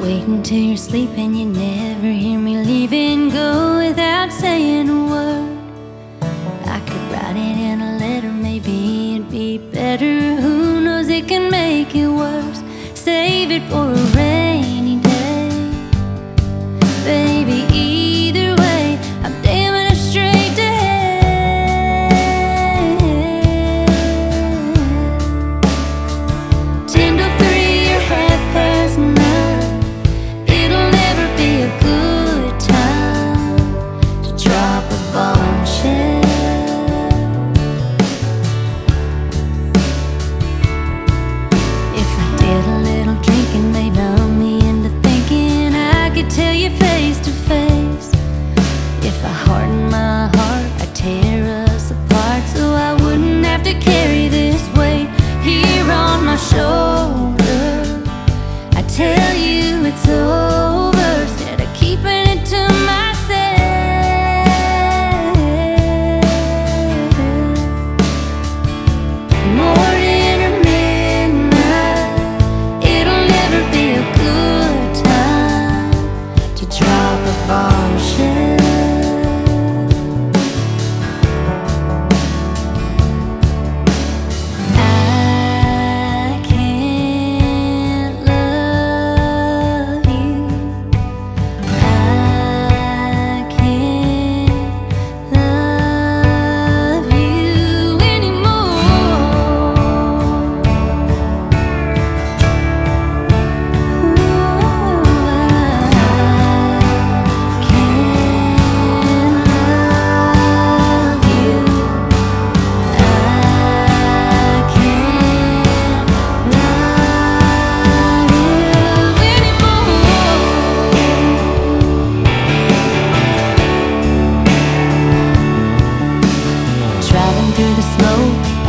waiting till you're sleeping. You never hear me leaving. Go without saying a word. I could write it in a letter, maybe it'd be better. Who knows, it can make it worse. Save it for a rainy 越走。through the smoke.